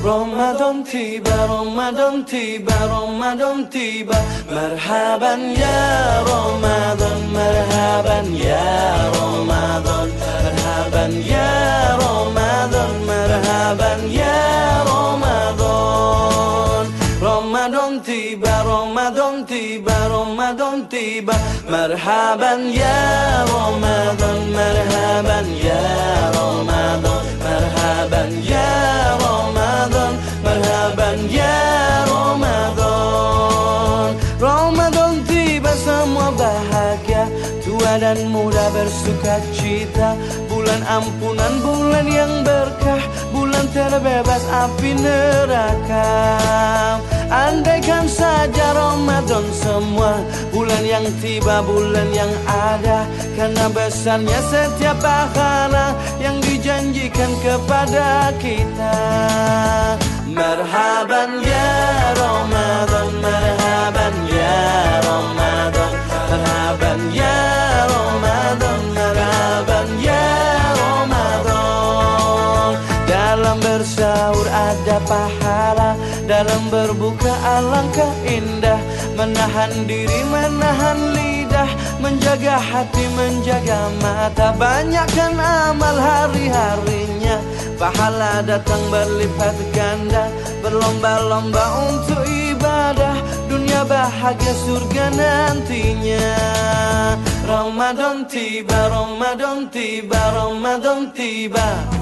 Ramadan tiba, Ramadan tiba, Ramadan tiba Marhaban ya Ramadan, marhaban ya Ramadan Marhaban ya Ramadan, marhaban ya Ramadan Ramadan tiba, Ramadan tiba, Ramadan tiba Marhaban ya Ramadan, marhaban ya Ramadan Dan muda bersuka cita. Bulan ampunan, bulan yang berkah. Bulan terbebas api neraka. Andaikan saja Ramadan semua Bulan yang tiba, bulan yang ada. Karena besarnya setiap pahala Yang dijanjikan kepada kita. Marhaban Dalam bersahur ada pahala Dalam berbuka alangkah indah. Menahan diri, menahan lidah Menjaga hati, menjaga mata. Banyakkan amal hari-harinya. Pahala datang berlipat ganda Berlomba-lomba untuk ibadah. Dunia bahagia surga nantinya. Ramadan tiba, Ramadan tiba, Ramadan tiba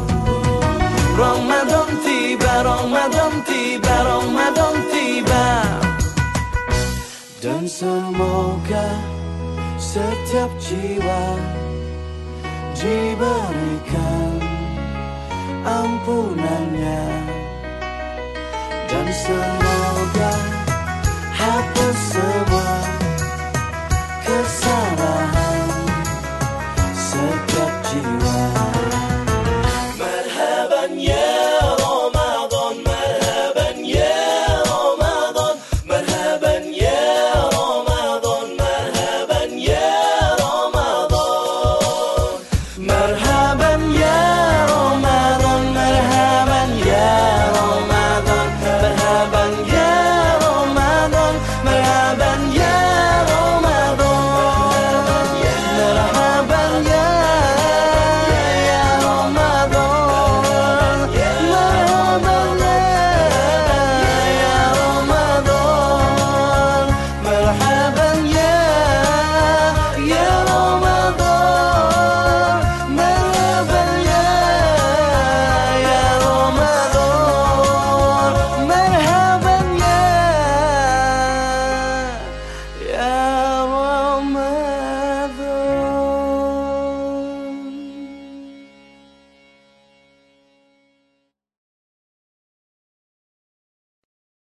Ramadan tiba, Ramadan tiba, Ramadan tiba. Dan semoga setiap jiwa diberikan ampunannya. Dan semua Merhaba